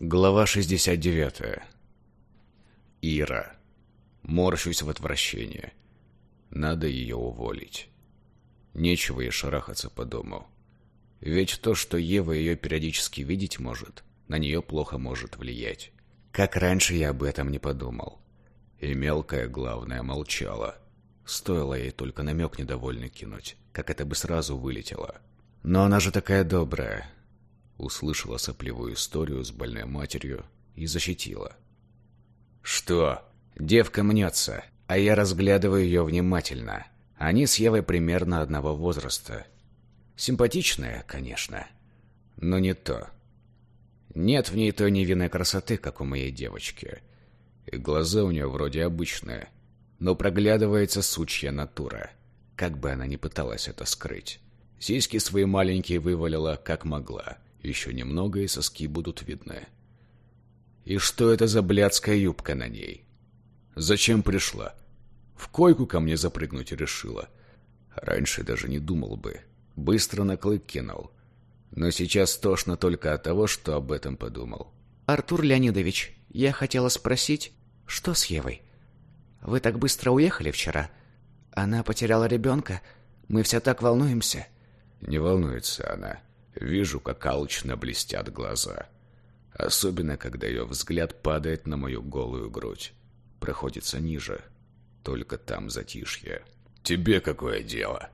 Глава 69. Ира. Морщусь в отвращении. Надо ее уволить. Нечего ей шарахаться по дому. Ведь то, что Ева ее периодически видеть может, на нее плохо может влиять. Как раньше я об этом не подумал. И мелкая, главное, молчала. Стоило ей только намек недовольный кинуть, как это бы сразу вылетело. Но она же такая добрая, услышала сопливую историю с больной матерью и защитила. «Что? Девка мнется, а я разглядываю ее внимательно. Они с Евой примерно одного возраста. Симпатичная, конечно, но не то. Нет в ней той невинной красоты, как у моей девочки. И глаза у нее вроде обычные, но проглядывается сучья натура, как бы она ни пыталась это скрыть. Сиськи свои маленькие вывалила, как могла» Еще немного, и соски будут видны. И что это за блядская юбка на ней? Зачем пришла? В койку ко мне запрыгнуть решила. Раньше даже не думал бы. Быстро на клык кинул. Но сейчас тошно только от того, что об этом подумал. «Артур Леонидович, я хотела спросить, что с Евой? Вы так быстро уехали вчера? Она потеряла ребенка? Мы все так волнуемся». «Не волнуется она. Вижу, как алчно блестят глаза. Особенно, когда ее взгляд падает на мою голую грудь. Проходится ниже. Только там затишье. «Тебе какое дело?»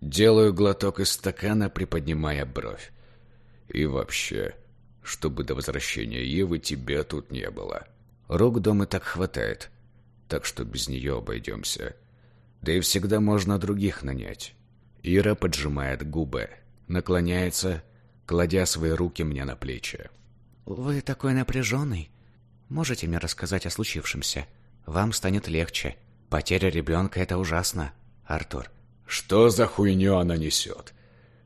Делаю глоток из стакана, приподнимая бровь. И вообще, чтобы до возвращения Евы тебя тут не было. Рук дома так хватает, так что без нее обойдемся. Да и всегда можно других нанять. Ира поджимает губы наклоняется, кладя свои руки мне на плечи. «Вы такой напряженный. Можете мне рассказать о случившемся? Вам станет легче. Потеря ребенка — это ужасно, Артур». «Что за хуйню она несет?»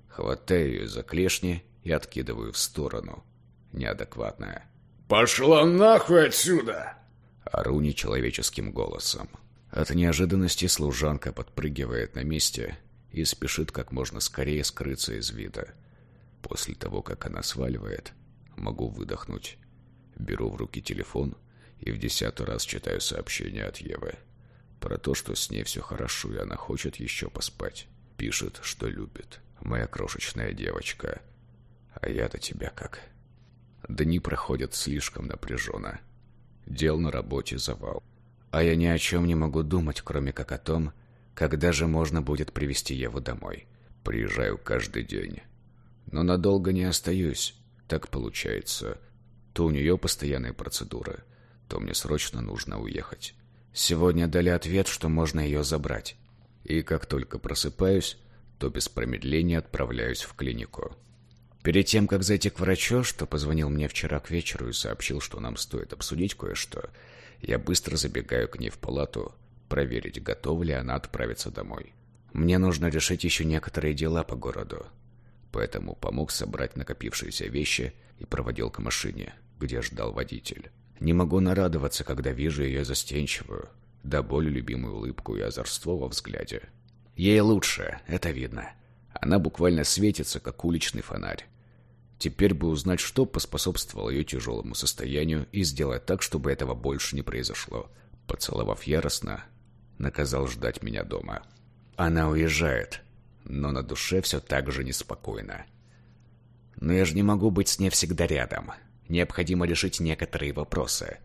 Хватаю ее за клешни и откидываю в сторону. Неадекватная. «Пошла нахуй отсюда!» Ору нечеловеческим голосом. От неожиданности служанка подпрыгивает на месте и спешит как можно скорее скрыться из вида. После того, как она сваливает, могу выдохнуть. Беру в руки телефон и в десятый раз читаю сообщение от Евы. Про то, что с ней все хорошо, и она хочет еще поспать. Пишет, что любит. Моя крошечная девочка. А я-то тебя как? Дни проходят слишком напряженно. Дел на работе завал. А я ни о чем не могу думать, кроме как о том, когда же можно будет привести Еву домой? Приезжаю каждый день. Но надолго не остаюсь. Так получается. То у нее постоянные процедуры, то мне срочно нужно уехать. Сегодня дали ответ, что можно ее забрать. И как только просыпаюсь, то без промедления отправляюсь в клинику. Перед тем, как зайти к врачу, что позвонил мне вчера к вечеру и сообщил, что нам стоит обсудить кое-что, я быстро забегаю к ней в палату проверить, готова ли она отправиться домой. Мне нужно решить еще некоторые дела по городу, поэтому помог собрать накопившиеся вещи и проводил к машине, где ждал водитель. Не могу нарадоваться, когда вижу ее застенчивую, до боли любимую улыбку и озорство во взгляде. Ей лучше, это видно. Она буквально светится, как уличный фонарь. Теперь бы узнать, что поспособствовало ее тяжелому состоянию и сделать так, чтобы этого больше не произошло. Поцеловав яростно, наказал ждать меня дома. Она уезжает, но на душе все так же неспокойно. Но я же не могу быть с ней всегда рядом. Необходимо решить некоторые вопросы.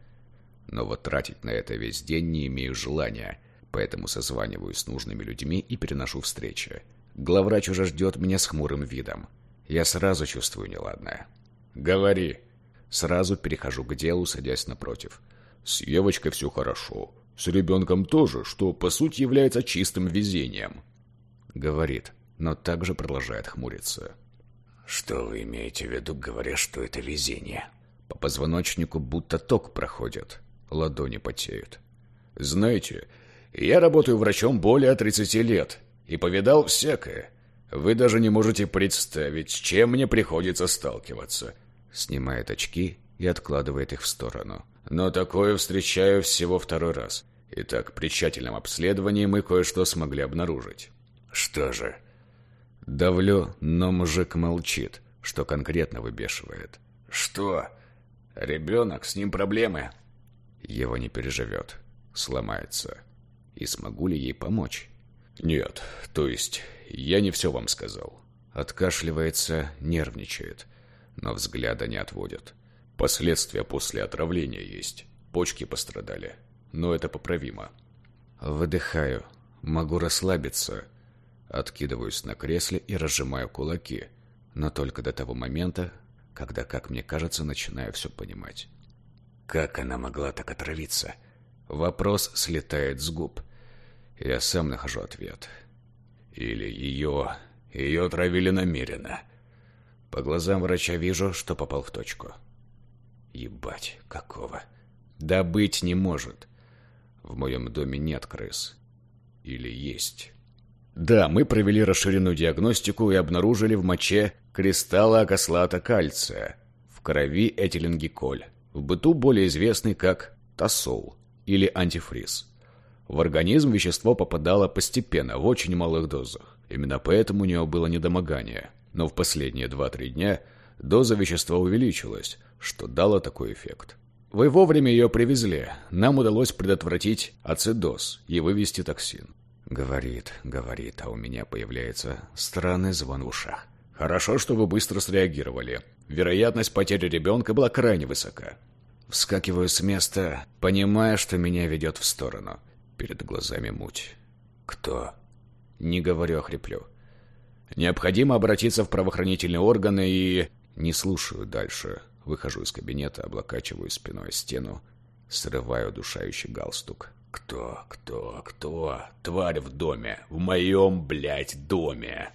Но вот тратить на это весь день не имею желания, поэтому созваниваюсь с нужными людьми и переношу встречи. Главврач уже ждет меня с хмурым видом. Я сразу чувствую неладное. «Говори». Сразу перехожу к делу, садясь напротив. «С Евочкой все хорошо. С ребенком тоже, что по сути является чистым везением. Говорит, но также продолжает хмуриться. Что вы имеете в виду, говоря, что это везение? По позвоночнику будто ток проходит. Ладони потеют. Знаете, я работаю врачом более 30 лет и повидал всякое. Вы даже не можете представить, с чем мне приходится сталкиваться. Снимает очки и откладывает их в сторону. Но такое встречаю всего второй раз. Итак, при тщательном обследовании мы кое-что смогли обнаружить. Что же? Давлю, но мужик молчит, что конкретно выбешивает. Что? Ребенок, с ним проблемы. Его не переживет. Сломается. И смогу ли ей помочь? Нет, то есть, я не все вам сказал. Откашливается, нервничает, но взгляда не отводит. Последствия после отравления есть. Почки пострадали, но это поправимо. Выдыхаю, могу расслабиться. Откидываюсь на кресле и разжимаю кулаки, но только до того момента, когда, как мне кажется, начинаю все понимать. Как она могла так отравиться? Вопрос слетает с губ. Я сам нахожу ответ. Или ее... Ее отравили намеренно. По глазам врача вижу, что попал в точку. Ебать, какого? Да быть не может. В моем доме нет крыс. Или есть. Да, мы провели расширенную диагностику и обнаружили в моче кристаллы окослата кальция. В крови этиленгиколь. В быту более известный как тосол или антифриз. В организм вещество попадало постепенно, в очень малых дозах. Именно поэтому у него было недомогание. Но в последние 2-3 дня доза вещества увеличилась, что дало такой эффект. Вы вовремя ее привезли. Нам удалось предотвратить ацидоз и вывести токсин. Говорит, говорит, а у меня появляется странный звон в ушах. Хорошо, что вы быстро среагировали. Вероятность потери ребенка была крайне высока. Вскакиваю с места, понимая, что меня ведет в сторону. Перед глазами муть. Кто? Не говорю, а хриплю. Необходимо обратиться в правоохранительные органы и... Не слушаю дальше. Выхожу из кабинета, облокачиваю спиной стену, срываю душающий галстук. Кто, кто, кто? Тварь в доме. В моем, блядь, доме.